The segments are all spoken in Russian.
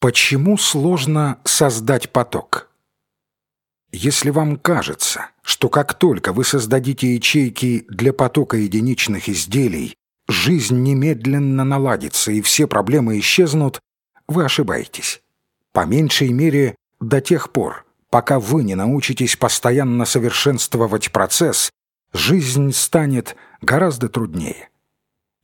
Почему сложно создать поток? Если вам кажется, что как только вы создадите ячейки для потока единичных изделий, жизнь немедленно наладится и все проблемы исчезнут, вы ошибаетесь. По меньшей мере до тех пор, пока вы не научитесь постоянно совершенствовать процесс, жизнь станет гораздо труднее.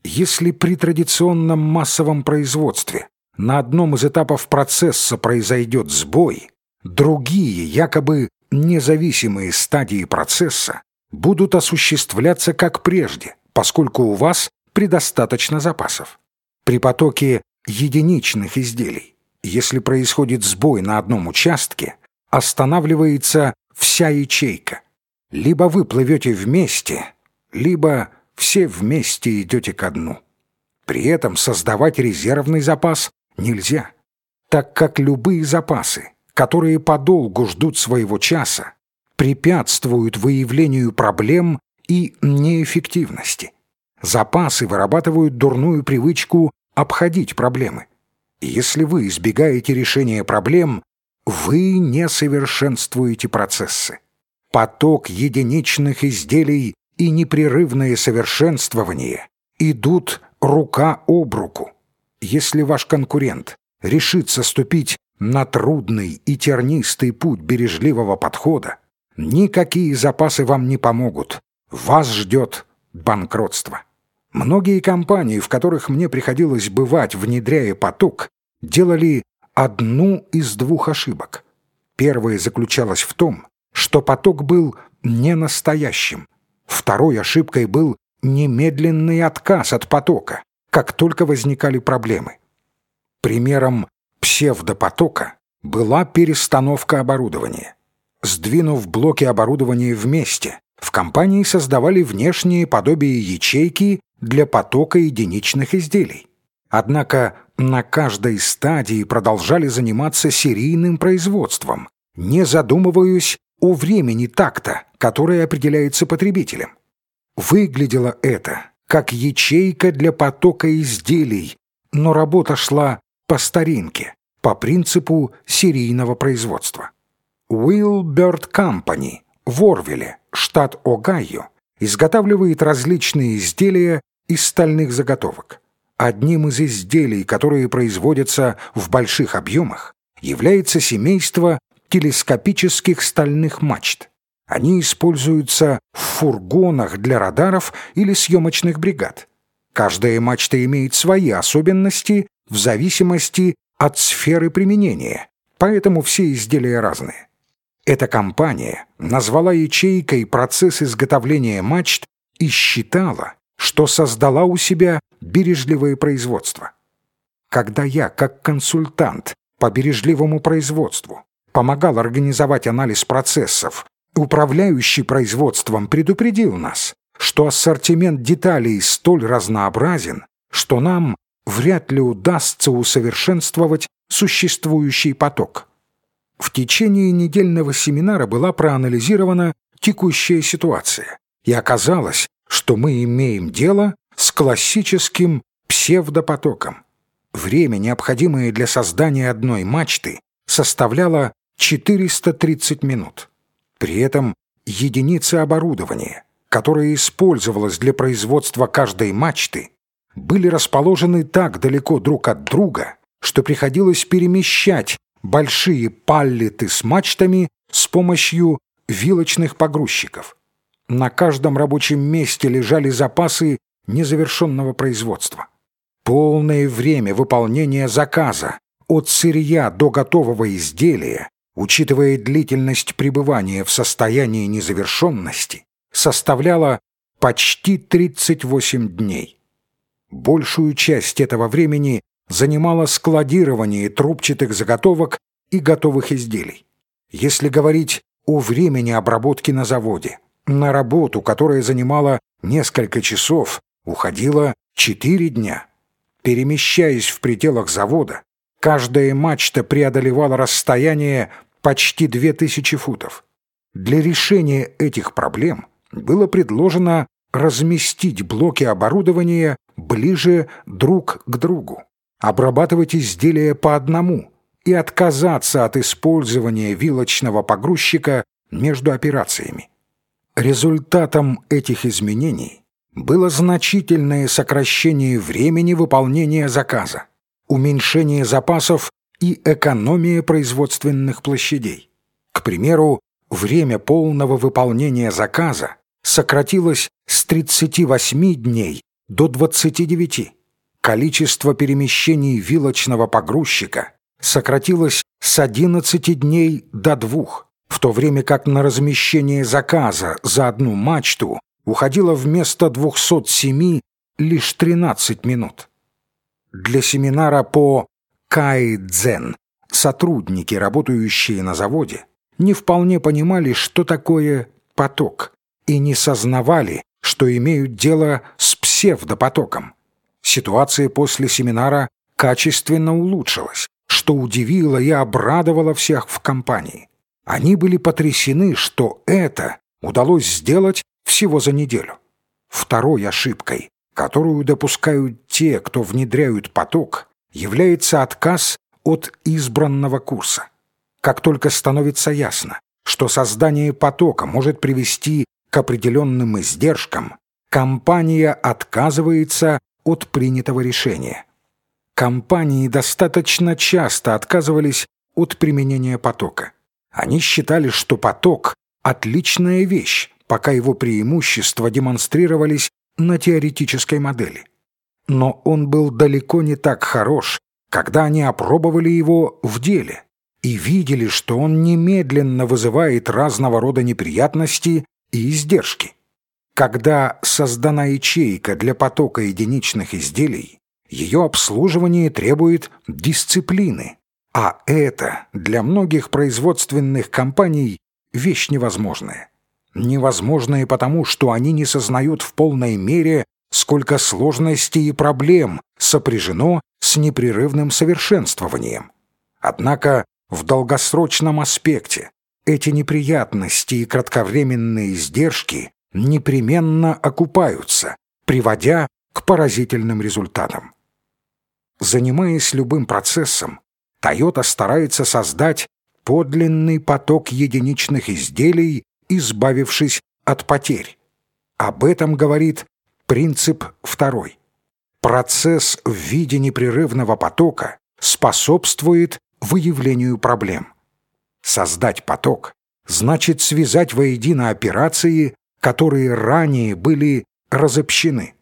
Если при традиционном массовом производстве на одном из этапов процесса произойдет сбой, другие, якобы независимые стадии процесса будут осуществляться как прежде, поскольку у вас предостаточно запасов. При потоке единичных изделий, если происходит сбой на одном участке, останавливается вся ячейка. Либо вы плывете вместе, либо все вместе идете ко дну. При этом создавать резервный запас нельзя, так как любые запасы, которые подолгу ждут своего часа, препятствуют выявлению проблем и неэффективности. Запасы вырабатывают дурную привычку обходить проблемы. если вы избегаете решения проблем, вы не совершенствуете процессы. Поток единичных изделий и непрерывное совершенствование идут рука об руку. Если ваш конкурент решится ступить на трудный и тернистый путь бережливого подхода, никакие запасы вам не помогут. Вас ждет банкротство. Многие компании, в которых мне приходилось бывать, внедряя поток, делали одну из двух ошибок. Первая заключалась в том, что поток был не настоящим. Второй ошибкой был немедленный отказ от потока как только возникали проблемы. Примером псевдопотока была перестановка оборудования. Сдвинув блоки оборудования вместе, в компании создавали внешние подобие ячейки для потока единичных изделий. Однако на каждой стадии продолжали заниматься серийным производством, не задумываясь о времени такта, которое определяется потребителем. Выглядело это как ячейка для потока изделий, но работа шла по старинке, по принципу серийного производства. Wilbert Company в Орвилле, штат Огайо, изготавливает различные изделия из стальных заготовок. Одним из изделий, которые производятся в больших объемах, является семейство телескопических стальных мачт. Они используются в фургонах для радаров или съемочных бригад. Каждая мачта имеет свои особенности в зависимости от сферы применения, поэтому все изделия разные. Эта компания назвала ячейкой процесс изготовления мачт и считала, что создала у себя бережливое производство. Когда я, как консультант по бережливому производству, помогал организовать анализ процессов Управляющий производством предупредил нас, что ассортимент деталей столь разнообразен, что нам вряд ли удастся усовершенствовать существующий поток. В течение недельного семинара была проанализирована текущая ситуация, и оказалось, что мы имеем дело с классическим псевдопотоком. Время, необходимое для создания одной мачты, составляло 430 минут. При этом единицы оборудования, которое использовалось для производства каждой мачты, были расположены так далеко друг от друга, что приходилось перемещать большие паллеты с мачтами с помощью вилочных погрузчиков. На каждом рабочем месте лежали запасы незавершенного производства. Полное время выполнения заказа от сырья до готового изделия учитывая длительность пребывания в состоянии незавершенности, составляла почти 38 дней. Большую часть этого времени занимало складирование трубчатых заготовок и готовых изделий. Если говорить о времени обработки на заводе, на работу, которая занимала несколько часов, уходило 4 дня. Перемещаясь в пределах завода, каждая мачта преодолевала расстояние почти две тысячи футов. Для решения этих проблем было предложено разместить блоки оборудования ближе друг к другу, обрабатывать изделия по одному, и отказаться от использования вилочного погрузчика между операциями. Результатом этих изменений было значительное сокращение времени выполнения заказа, уменьшение запасов и экономия производственных площадей. К примеру, время полного выполнения заказа сократилось с 38 дней до 29. Количество перемещений вилочного погрузчика сократилось с 11 дней до 2, в то время как на размещение заказа за одну мачту уходило вместо 207 лишь 13 минут. Для семинара по кайдзен сотрудники, работающие на заводе, не вполне понимали, что такое поток, и не сознавали, что имеют дело с псевдопотоком. Ситуация после семинара качественно улучшилась, что удивило и обрадовало всех в компании. Они были потрясены, что это удалось сделать всего за неделю. Второй ошибкой, которую допускают те, кто внедряют поток, является отказ от избранного курса. Как только становится ясно, что создание потока может привести к определенным издержкам, компания отказывается от принятого решения. Компании достаточно часто отказывались от применения потока. Они считали, что поток – отличная вещь, пока его преимущества демонстрировались на теоретической модели. Но он был далеко не так хорош, когда они опробовали его в деле и видели, что он немедленно вызывает разного рода неприятности и издержки. Когда создана ячейка для потока единичных изделий, ее обслуживание требует дисциплины, а это для многих производственных компаний вещь невозможная. Невозможная потому, что они не сознают в полной мере, сколько сложностей и проблем сопряжено с непрерывным совершенствованием. Однако в долгосрочном аспекте эти неприятности и кратковременные издержки непременно окупаются, приводя к поразительным результатам. Занимаясь любым процессом, Toyota старается создать подлинный поток единичных изделий, избавившись от потерь. Об этом говорит принцип второй. Процесс в виде непрерывного потока способствует выявлению проблем. Создать поток значит связать воедино операции, которые ранее были разобщены.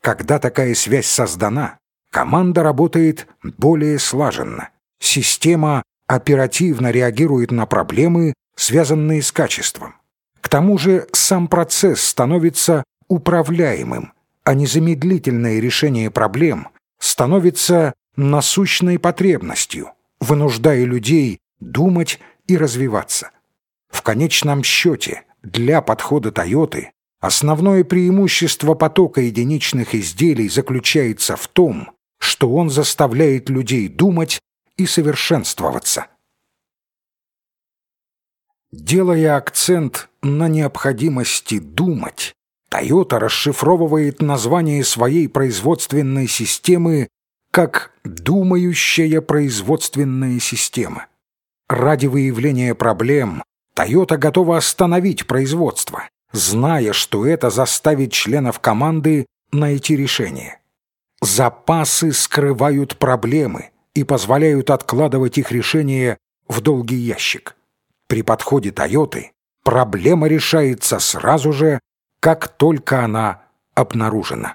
Когда такая связь создана, команда работает более слаженно. Система оперативно реагирует на проблемы, связанные с качеством. К тому же сам процесс становится управляемым, а незамедлительное решение проблем становится насущной потребностью, вынуждая людей думать и развиваться. В конечном счете, для подхода Тойоты основное преимущество потока единичных изделий заключается в том, что он заставляет людей думать и совершенствоваться. Делая акцент на необходимости думать, Toyota расшифровывает название своей производственной системы как «думающая производственная система». Ради выявления проблем Toyota готова остановить производство, зная, что это заставит членов команды найти решение. Запасы скрывают проблемы и позволяют откладывать их решение в долгий ящик. При подходе Toyota проблема решается сразу же, как только она обнаружена.